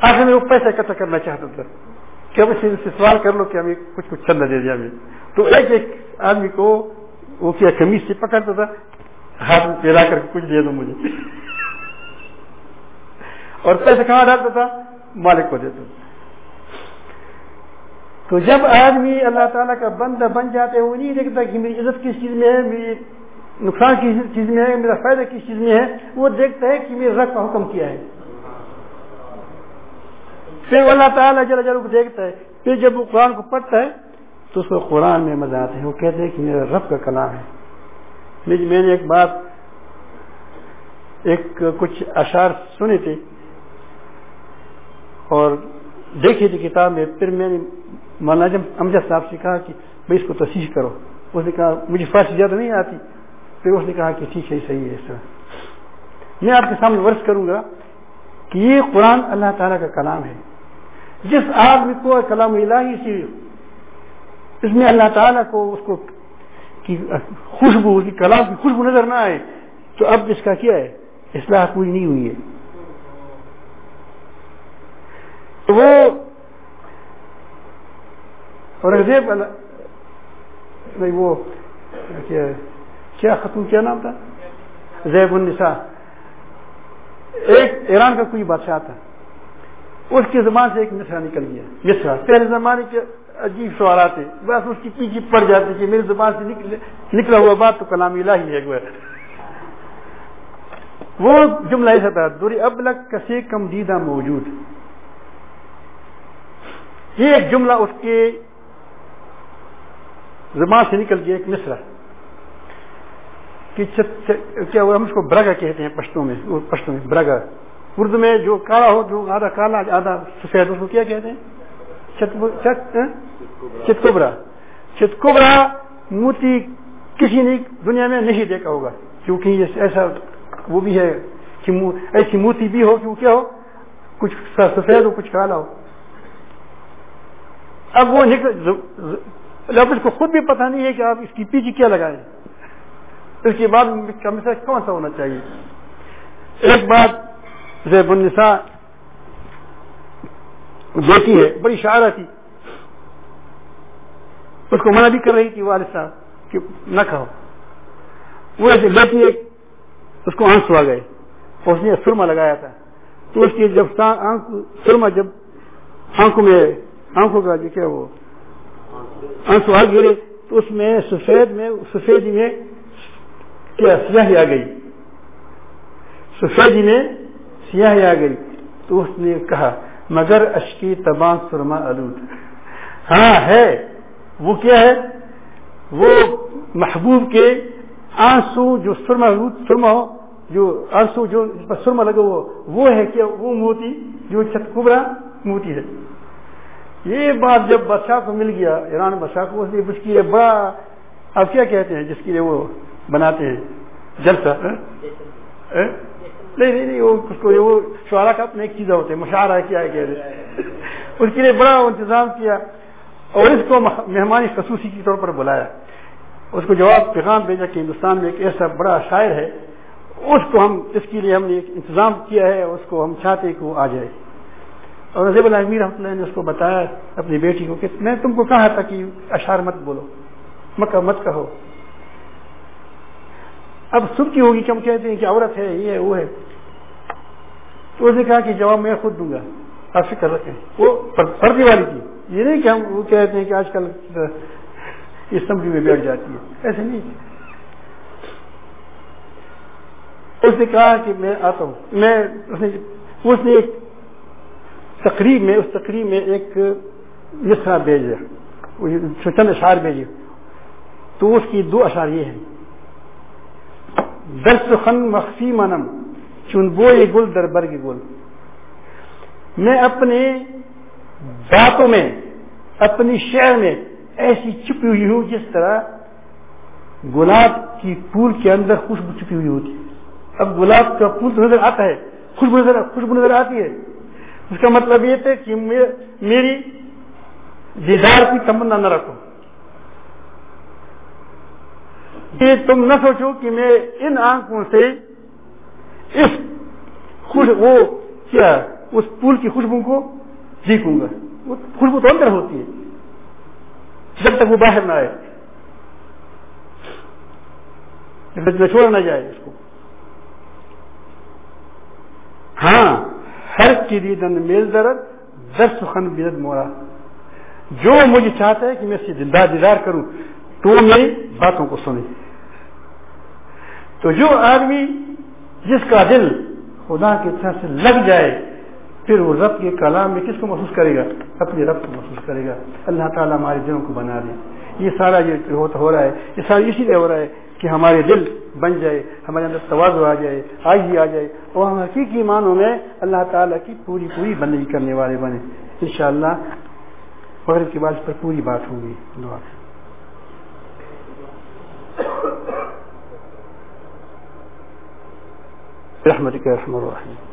S1: آخر میں وہ پیسہ اکٹھا کرنا چاہتا تھا کہ اب سے سوال کر لو کہ ہمیں کچھ کچھ چند دے دیا ہمیں۔ تو ایک ایک آدمی کو وہ کیا کمیز سے پکڑتا تھا؟ ہاتھ میں پیرا کر کچھ دے دو مجھے۔ اور پیسہ کہاں ڈالتا تھا؟ مالک کو دیتا تو جب آدمی اللہ تعالیٰ کا بندہ بن جاتے ہیں، وہ نہیں دیکھتا کہ میری عزت کس چیز میں ہے، میری نقصان کس چیز میں ہے، میرا فائدہ کس چیز میں ہے، وہ دیکھتا ہے کہ میرے رب کا حکم کیا ہے۔ پھر اللہ تعالیٰ جل جل کو دیکھتا ہے، پھر جب وہ قرآن کو پڑھتا ہے، تو اس کو قرآن میں مزہ آتا ہے، وہ کہتے ہیں کہ میرا رب کا کلام ہے۔ میں نے ایک بات ایک کچھ اشعار سنے تھے اور دیکھی تھی کتاب میں، پھر میں نے مولانا امجد صاحب سے کہا کہ بھائی اس کو تصحیح کرو، اس نے کہا، مجھے فارسی زیادہ نہیں آتی۔ پھر اس نے کہا کہ ٹھیک ہے صحیح ہے، اس طرح۔ میں آپ کے سامنے ورث کروں گا کہ یہ قرآن اللہ تعالیٰ کا کلام ہے۔ جس آدمی کو کلام الہی سے، اس میں اللہ تعالیٰ کو اس کو کی خوشبو کی کلام کی خوشبو نظر نہ آئے، تو اب اس کا کیا ہے؟ اصلاح پوری نہیں ہوئی ہے۔ تو وہ اور وہ کیا ختم کیا نام تھا زیب النساء ایک ایران کا کوئی بادشاہ تھا اس کی زبان سے ایک مصرا نکل گیا مصرا پہلے زمانے کے عجیب سوال تھے بس اس کی پیچھے پڑ جاتی کہ میری زبان سے نکلا ہوا بات تو کلام الہی ہے وہ جملہ ایسا تھا دوری اب لگ کسی کم دیدہ موجود یہ ایک جملہ اس کے زبان سے نکل گیا ایک مصرا کہ کیا ہم اس کو برگا کہتے ہیں پشتوں میں پشتوں میں برگا اردو میں جو کالا ہو، جو آدھا کالا، آدھا سفید، اس کو کیا کہتے ہیں؟ چتکبرا ہاں؟ چتکبرا موتی کسی نے دنیا میں نہیں دیکھا ہوگا، کیونکہ یہ ایسا وہ بھی ہے کہ ایسی موتی بھی ہو کیوں کیا ہو؟ کچھ سفید ہو، کچھ کالا ہو۔ اب وہ نکل اب اس کو خود بھی پتہ نہیں ہے کہ آپ اس کی پیچھے کیا لگائیں اس کے بعد کم سے کون سا ہونا چاہیے؟ ایک بات زیب النساء بیٹی ہے، بڑی شاعرہ تھی۔ اس کو منع بھی کر رہی تھی والد صاحب کہ نہ کھاؤ۔ وہ ایسے بیٹی ایک اس کو آنسو آ گئے۔ اس نے سرما لگایا تھا۔ تو اس کی جب آنکھ سرما جب آنکھوں میں آنکھوں کا جو کیا وہ آنسو آ گرے، تو اس میں سفید میں سفید میں کیا سیاہی آ گئی؟ سفید میں سیاہی آ گئی، تو اس نے کہا، مگر اشکی تباہ سرما آلود۔ ہاں ہے۔ وہ کیا ہے؟ وہ محبوب کے آنسو جو سرما سرما ہو، جو آنسو جو سرما لگا وہ وہ ہے کیا؟ وہ موتی جو چھت کبرا موتی ہے۔ یہ بات جب بادشاہ کو مل گیا، ایران بادشاہ کو اس اس کے لیے بڑا آپ کیا کہتے ہیں جس کے لیے وہ بناتے ہیں؟ جلسہ نہیں نہیں نہیں، وہ اس کو وہ شعرا کا اپنا ایک چیز ہوتے ہیں مشاعرہ کیا کہہ رہے اس کے لیے بڑا انتظام کیا اور اس کو مہمانی خصوصی کے طور پر بلایا۔ اس کو جواب پیغام بھیجا کہ ہندوستان میں ایک ایسا بڑا شاعر ہے، اس کو ہم، اس کے لیے ہم نے ایک انتظام کیا ہے، اس کو ہم چاہتے ہیں کہ وہ آ جائے۔ اور نظیب العمیر رحمۃ اللہ نے اس کو بتایا اپنی بیٹی کو کہ میں تم کو کہا تھا کہ اشار مت بولو مکہ مت کہو۔ اب سب کی ہوگی کہ ہم کہتے ہیں کہ عورت ہے، یہ ہے، وہ ہے۔ تو اس نے کہا کہ جواب میں خود دوں گا۔ آپ فکر رکھیں۔ وہ پردی والی تھی۔ یہ نہیں کہ ہم وہ کہتے ہیں کہ آج کل اسمبلی میں بیٹھ جاتی ہے۔ ایسے نہیں۔ اس نے کہا کہ میں آتا ہوں۔ میں اس نے ایک تقریب میں، اس تقریب میں ایک مصرا بھیجا چند اشار بھیجے۔ تو اس کی دو اشار یہ ہیں۔ درس خن مخفی منم چن بوئے گل در برگ گل۔ میں اپنے باتوں میں، اپنی شعر میں ایسی چھپی ہوئی ہوں، جس طرح گلاب کی پھول کے اندر خوشبو چھپی ہوئی ہوتی۔ ہے اب گلاب کا پھول تو نظر آتا ہے، خوشبو نظر خوشبو نظر آتی ہے۔ اس کا مطلب یہ تھا کہ میری دیدار کی تمنا نہ رکھو۔ یہ تم نہ سوچو کہ میں ان آنکھوں سے اس خوش وہ کیا اس پھول کی خوشبو کو دیکھوں گا۔ وہ خوشبو تو اندر ہوتی ہے۔ جب تک وہ باہر نہ آئے۔ چھوڑا نہ جائے اس کو۔ ہاں۔ ہر چیری دن میل درد دس خن بیرد مورا جو مجھے چاہتا ہے کہ میں اسے دلدار دیدار کروں، تو میری باتوں کو سنے تو جو آدمی جس کا دل خدا کی طرح سے لگ جائے، پھر وہ رب کے کلام میں کس کو محسوس کرے گا؟ اپنے رب کو محسوس کرے گا۔ اللہ تعالیٰ ہمارے دلوں کو بنا دے۔ یہ سارا یہ ہو رہا ہے۔ یہ سارا اسی لیے ہو رہا ہے۔ کہ ہمارے دل بن جائے، ہمارے اندر توازو آ جائے آئی آ جائے۔ اور ہم حقیقی معنوں میں اللہ تعالیٰ کی پوری پوری بندگی کرنے والے بنے۔ انشاءاللہ شاء اللہ کے بعد اس پر پوری بات ہوگی دعا۔ رحمتك يا ارحم الراحمين